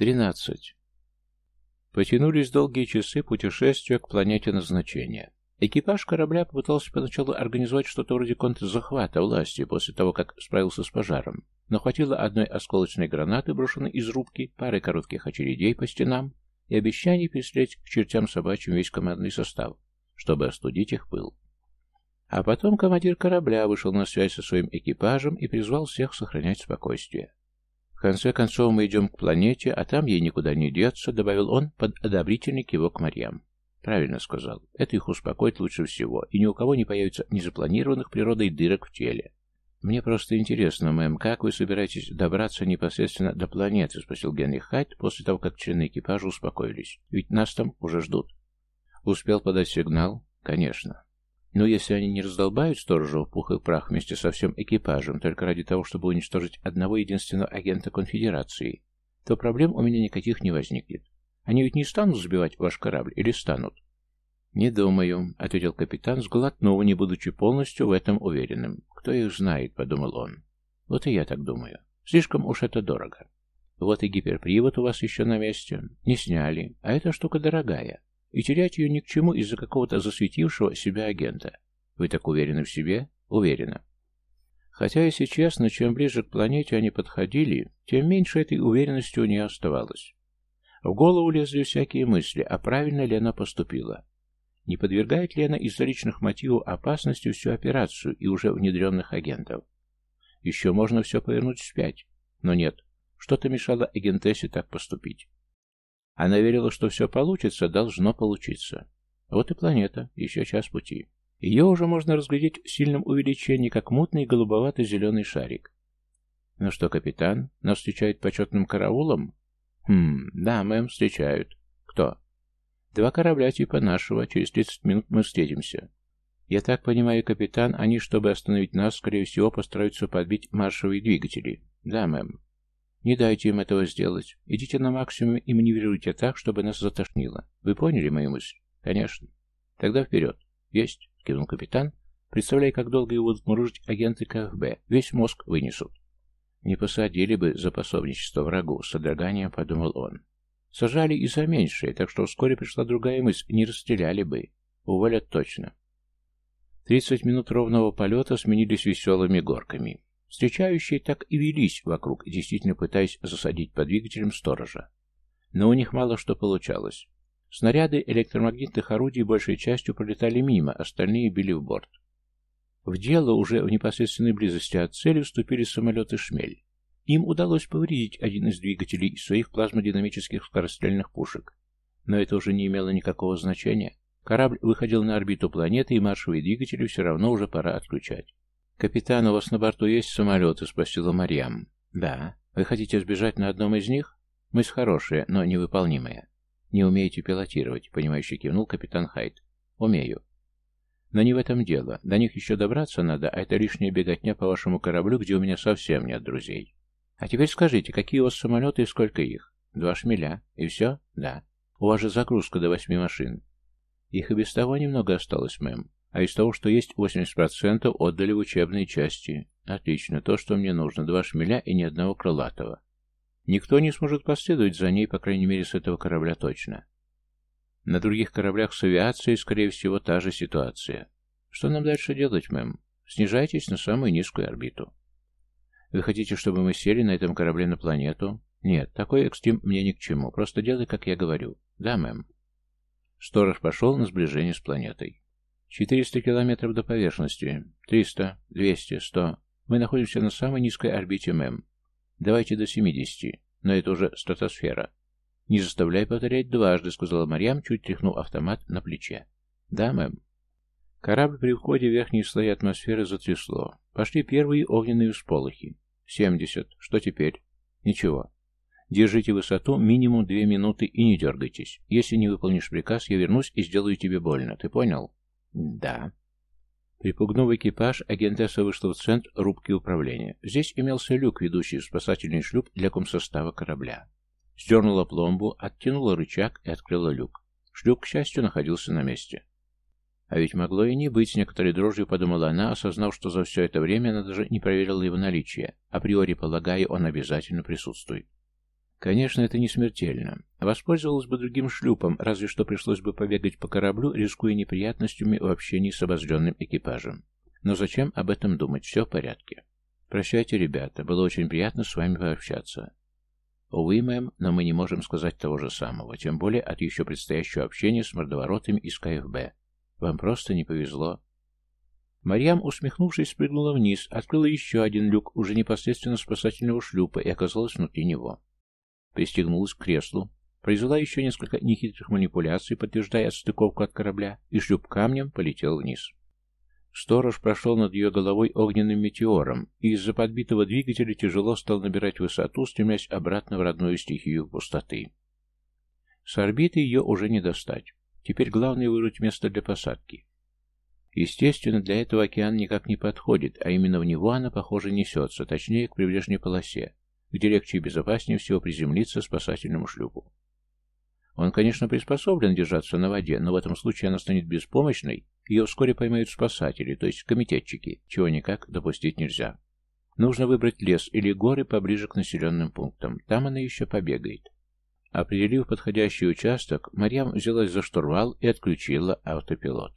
Тринадцать. Потянулись долгие часы путешествия к планете назначения. Экипаж корабля попытался поначалу организовать что-то вроде контрзахвата власти после того, как справился с пожаром, но хватило одной осколочной гранаты, брошенной из рубки, пары коротких очередей по стенам и обещаний переслать к чертям собачьим весь командный состав, чтобы остудить их пыл. А потом командир корабля вышел на связь со своим экипажем и призвал всех сохранять спокойствие. «В конце концов мы идем к планете, а там ей никуда не деться», — добавил он под одобрительный кивок Марьям. «Правильно сказал. Это их успокоит лучше всего, и ни у кого не появится незапланированных природой дырок в теле». «Мне просто интересно, мэм, как вы собираетесь добраться непосредственно до планеты?» — спросил Генри Хайт после того, как члены экипажа успокоились. «Ведь нас там уже ждут». «Успел подать сигнал?» «Конечно. Но если они не раздолбают сторожа в пух и прах вместе со всем экипажем, только ради того, чтобы уничтожить одного единственного агента конфедерации, то проблем у меня никаких не возникнет. Они ведь не станут сбивать ваш корабль или станут? «Не думаю», — ответил капитан, сглотнув, не будучи полностью в этом уверенным. «Кто их знает», — подумал он. «Вот и я так думаю. Слишком уж это дорого. Вот и гиперпривод у вас еще на месте. Не сняли, а эта штука дорогая. И терять ее ни к чему из-за какого-то засветившего себя агента. Вы так уверены в себе? Уверена. Хотя, если честно, чем ближе к планете они подходили, тем меньше этой уверенности у нее оставалось. В голову лезли всякие мысли, а правильно ли она поступила. Не подвергает ли она из-за личных мотивов опасности всю операцию и уже внедренных агентов? Еще можно все повернуть вспять. Но нет, что-то мешало агентессе так поступить. Она верила, что все получится, должно получиться. Вот и планета, еще час пути. Ее уже можно разглядеть в сильном увеличении, как мутный голубовато-зеленый шарик. Ну что, капитан, нас встречают почетным караулом? Хм, да, мэм, встречают. Кто? Два корабля типа нашего, через 30 минут мы встретимся. Я так понимаю, капитан, они, чтобы остановить нас, скорее всего, постараются подбить маршевые двигатели. Да, мэм. Не дайте им этого сделать. Идите на максимум и маневрируйте так, чтобы нас затошнило. Вы поняли мою мысль? Конечно. Тогда вперед. Есть, кивнул капитан, представляя, как долго его будут агенты КФБ. Весь мозг вынесут. Не посадили бы за пособничество врагу, с содроганием подумал он. Сажали и за меньшее, так что вскоре пришла другая мысль, не расстреляли бы. Уволят точно. Тридцать минут ровного полета сменились веселыми горками. Встречающие так и велись вокруг, действительно пытаясь засадить по двигателям сторожа. Но у них мало что получалось. Снаряды электромагнитных орудий большей частью пролетали мимо, остальные били в борт. В дело уже в непосредственной близости от цели вступили самолеты «Шмель». Им удалось повредить один из двигателей из своих плазмодинамических скорострельных пушек. Но это уже не имело никакого значения. Корабль выходил на орбиту планеты, и маршевые двигатели все равно уже пора отключать. «Капитан, у вас на борту есть самолеты?» — спросила Марьям. «Да. Вы хотите сбежать на одном из них? Мысль хорошая, но невыполнимая. Не умеете пилотировать», — понимающе кивнул капитан Хайт. «Умею. Но не в этом дело. До них еще добраться надо, а это лишняя беготня по вашему кораблю, где у меня совсем нет друзей. А теперь скажите, какие у вас самолеты и сколько их? Два шмеля. И все? Да. У вас же загрузка до восьми машин. Их и без того немного осталось, мэм. А из того, что есть 80%, отдали в учебные части. Отлично, то, что мне нужно. Два шмеля и ни одного крылатого. Никто не сможет последовать за ней, по крайней мере, с этого корабля точно. На других кораблях с авиацией, скорее всего, та же ситуация. Что нам дальше делать, мэм? Снижайтесь на самую низкую орбиту. Вы хотите, чтобы мы сели на этом корабле на планету? Нет, такой экстрим мне ни к чему. Просто делай, как я говорю. Да, мэм. Сторож пошел на сближение с планетой. 400 километров до поверхности. 300, 200, 100. Мы находимся на самой низкой орбите МЭМ. Давайте до 70, но это уже стратосфера. Не заставляй повторять дважды, сказала Марьям, чуть тряхнув автомат на плече. Да, мэм. Корабль при входе в верхние слои атмосферы затрясло. Пошли первые огненные всполохи. 70. Что теперь? Ничего. Держите высоту минимум две минуты и не дергайтесь. Если не выполнишь приказ, я вернусь и сделаю тебе больно. Ты понял? «Да». Припугнув экипаж, агентесса вышла в центр рубки управления. Здесь имелся люк, ведущий в спасательный шлюп для комсостава корабля. Сдернула пломбу, оттянула рычаг и открыла люк. Шлюп, к счастью, находился на месте. А ведь могло и не быть, некоторой дрожью подумала она, осознав, что за все это время она даже не проверила его наличие, априори полагая, он обязательно присутствует. Конечно, это не смертельно. Воспользовалась бы другим шлюпом, разве что пришлось бы побегать по кораблю, рискуя неприятностями в общении с обозленным экипажем. Но зачем об этом думать? Все в порядке. Прощайте, ребята. Было очень приятно с вами пообщаться. Увы, мэм, но мы не можем сказать того же самого, тем более от еще предстоящего общения с мордоворотами из КФБ. Вам просто не повезло. Марьям, усмехнувшись, спрыгнула вниз, открыла еще один люк, уже непосредственно спасательного шлюпа, и оказалась внутри него. Пристегнулась к креслу, произвела еще несколько нехитрых манипуляций, подтверждая отстыковку от корабля, и шлюп камнем полетел вниз. Сторож прошел над ее головой огненным метеором, и из-за подбитого двигателя тяжело стал набирать высоту, стремясь обратно в родную стихию пустоты. С орбиты ее уже не достать. Теперь главное вырыть место для посадки. Естественно, для этого океан никак не подходит, а именно в него она, похоже, несется, точнее, к прибрежной полосе, где легче и безопаснее всего приземлиться спасательному шлюпу. Он, конечно, приспособлен держаться на воде, но в этом случае она станет беспомощной, ее вскоре поймают спасатели, то есть комитетчики, чего никак допустить нельзя. Нужно выбрать лес или горы поближе к населенным пунктам, там она еще побегает. Определив подходящий участок, Марьям взялась за штурвал и отключила автопилот.